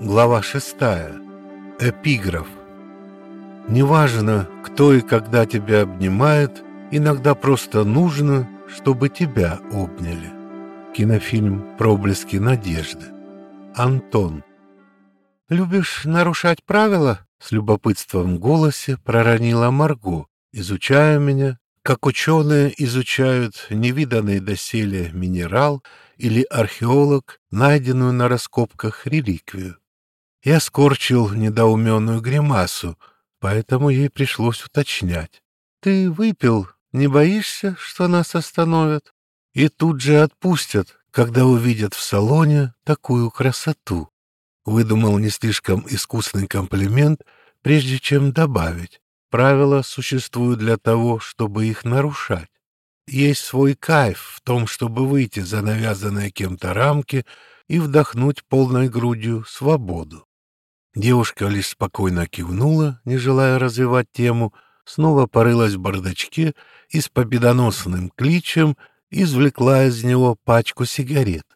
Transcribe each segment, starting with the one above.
Глава шестая. Эпиграф. Неважно, кто и когда тебя обнимает, иногда просто нужно, чтобы тебя обняли. Кинофильм «Проблески надежды». Антон. «Любишь нарушать правила?» — с любопытством в голосе проронила Марго, изучая меня, как ученые изучают невиданный доселе минерал или археолог, найденную на раскопках реликвию. Я скорчил недоуменную гримасу, поэтому ей пришлось уточнять. «Ты выпил, не боишься, что нас остановят?» И тут же отпустят, когда увидят в салоне такую красоту. Выдумал не слишком искусный комплимент, прежде чем добавить. Правила существуют для того, чтобы их нарушать. Есть свой кайф в том, чтобы выйти за навязанные кем-то рамки и вдохнуть полной грудью свободу. Девушка лишь спокойно кивнула, не желая развивать тему, снова порылась в бардачке и с победоносным кличем извлекла из него пачку сигарет.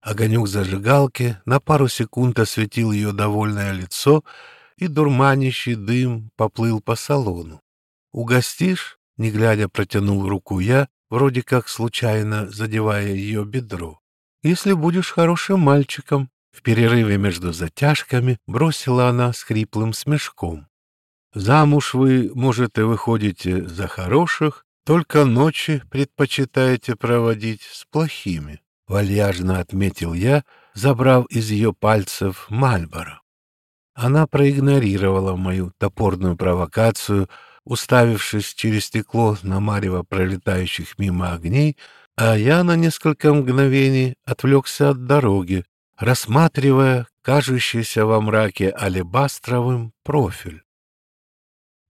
Огонек зажигалки на пару секунд осветил ее довольное лицо, и дурманящий дым поплыл по салону. «Угостишь?» — не глядя протянул руку я, вроде как случайно задевая ее бедро. «Если будешь хорошим мальчиком», в перерыве между затяжками бросила она с хриплым смешком. «Замуж вы, может, и выходите за хороших, только ночи предпочитаете проводить с плохими», — вальяжно отметил я, забрав из ее пальцев Мальборо. Она проигнорировала мою топорную провокацию, уставившись через стекло на марево пролетающих мимо огней, а я на несколько мгновений отвлекся от дороги, рассматривая кажущийся во мраке алебастровым профиль.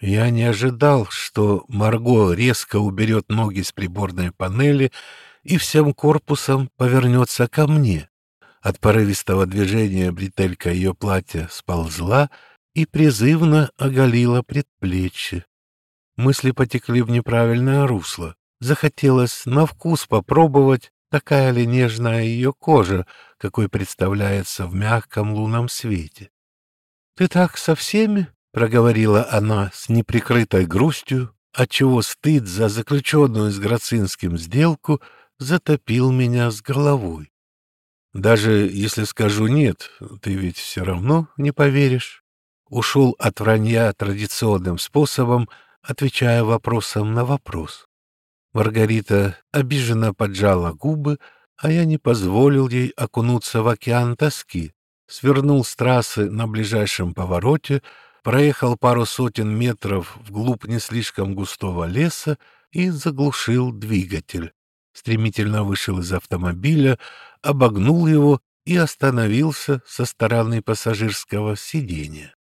Я не ожидал, что Марго резко уберет ноги с приборной панели и всем корпусом повернется ко мне. От порывистого движения бретелька ее платья сползла и призывно оголила предплечье. Мысли потекли в неправильное русло. Захотелось на вкус попробовать, такая ли нежная ее кожа, какой представляется в мягком лунном свете. — Ты так со всеми? — проговорила она с неприкрытой грустью, отчего стыд за заключенную с Грацинским сделку затопил меня с головой. Даже если скажу «нет», ты ведь все равно не поверишь. Ушел от вранья традиционным способом, отвечая вопросом на вопрос. Маргарита обиженно поджала губы, а я не позволил ей окунуться в океан тоски. Свернул с трассы на ближайшем повороте, проехал пару сотен метров вглубь не слишком густого леса и заглушил двигатель. Стремительно вышел из автомобиля, обогнул его и остановился со стороны пассажирского сиденья.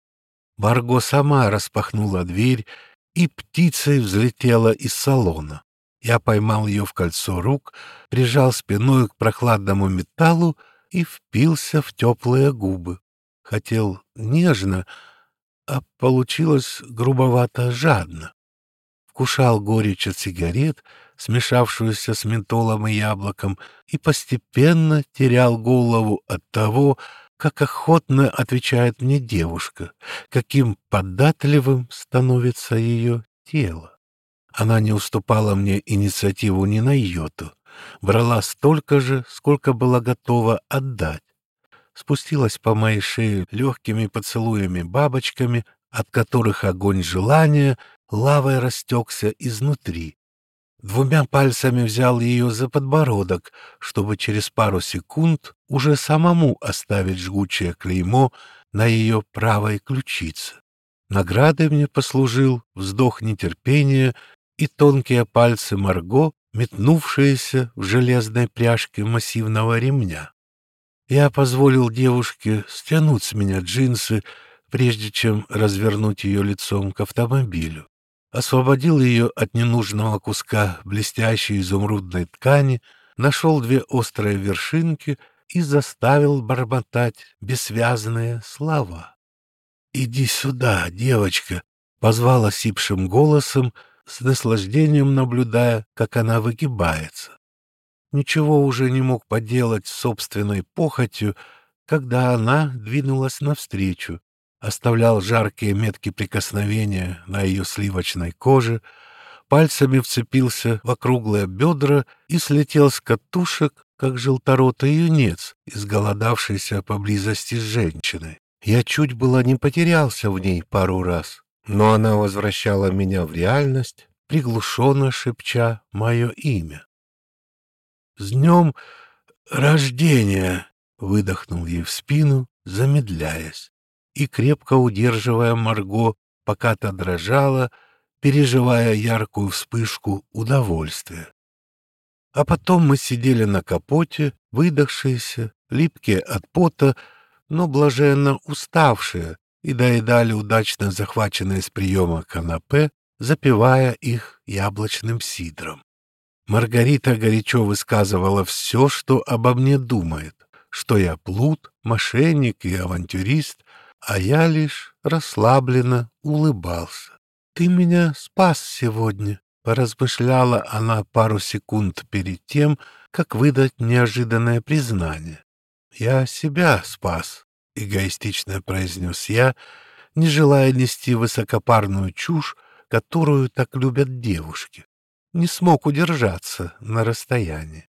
Марго сама распахнула дверь и птицей взлетела из салона. Я поймал ее в кольцо рук, прижал спиной к прохладному металлу и впился в теплые губы. Хотел нежно, а получилось грубовато жадно. Вкушал горечь от сигарет, смешавшуюся с ментолом и яблоком, и постепенно терял голову от того, как охотно отвечает мне девушка, каким податливым становится ее тело. Она не уступала мне инициативу ни на йоту, брала столько же, сколько была готова отдать. Спустилась по моей шее легкими поцелуями-бабочками, от которых огонь желания лавой растекся изнутри. Двумя пальцами взял ее за подбородок, чтобы через пару секунд уже самому оставить жгучее клеймо на ее правой ключице. Наградой мне послужил вздох нетерпения и тонкие пальцы Марго, метнувшиеся в железной пряжке массивного ремня. Я позволил девушке стянуть с меня джинсы, прежде чем развернуть ее лицом к автомобилю. Освободил ее от ненужного куска блестящей изумрудной ткани, нашел две острые вершинки и заставил бормотать бессвязные слова. «Иди сюда, девочка!» — позвал осипшим голосом, с наслаждением наблюдая, как она выгибается. Ничего уже не мог поделать с собственной похотью, когда она двинулась навстречу, оставлял жаркие метки прикосновения на ее сливочной коже, пальцами вцепился в округлые бедра и слетел с катушек, как желторотый юнец, изголодавшийся поблизости с женщиной. Я чуть было не потерялся в ней пару раз, но она возвращала меня в реальность, приглушенно шепча мое имя. «С днем рождения!» — выдохнул ей в спину, замедляясь, и крепко удерживая Марго, пока та дрожала, переживая яркую вспышку удовольствия. А потом мы сидели на капоте, выдохшиеся, липкие от пота, но блаженно уставшие, и доедали удачно захваченные с приема канапе, запивая их яблочным сидром. Маргарита горячо высказывала все, что обо мне думает, что я плут, мошенник и авантюрист, а я лишь расслабленно улыбался. «Ты меня спас сегодня», — поразмышляла она пару секунд перед тем, как выдать неожиданное признание. «Я себя спас», — эгоистично произнес я, не желая нести высокопарную чушь, которую так любят девушки. Не смог удержаться на расстоянии.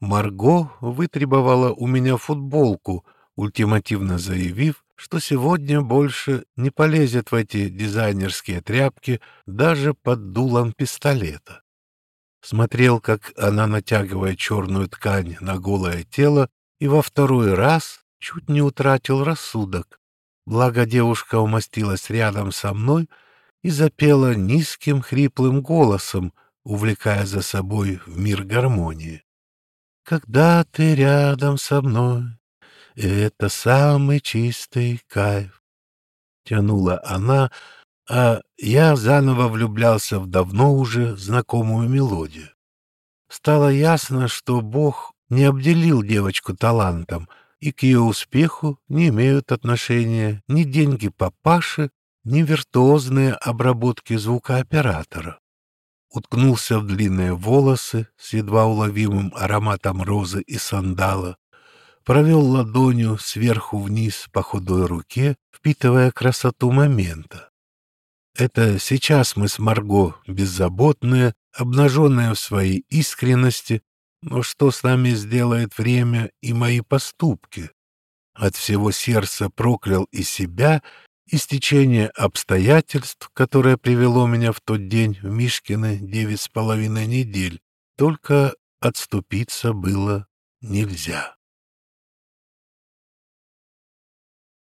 Марго вытребовала у меня футболку, ультимативно заявив, что сегодня больше не полезет в эти дизайнерские тряпки даже под дулом пистолета. Смотрел, как она натягивает черную ткань на голое тело, и во второй раз чуть не утратил рассудок. Благо девушка умостилась рядом со мной и запела низким хриплым голосом, увлекая за собой в мир гармонии. «Когда ты рядом со мной, это самый чистый кайф!» Тянула она, а я заново влюблялся в давно уже знакомую мелодию. Стало ясно, что Бог не обделил девочку талантом, и к ее успеху не имеют отношения ни деньги папаши, ни виртуозные обработки звукооператора. Уткнулся в длинные волосы с едва уловимым ароматом розы и сандала, провел ладонью сверху вниз по худой руке, впитывая красоту момента. Это сейчас мы с Марго беззаботные, обнаженные в своей искренности, но что с нами сделает время и мои поступки? От всего сердца проклял и себя, и стечение обстоятельств, которое привело меня в тот день в Мишкины девять с половиной недель. Только отступиться было нельзя.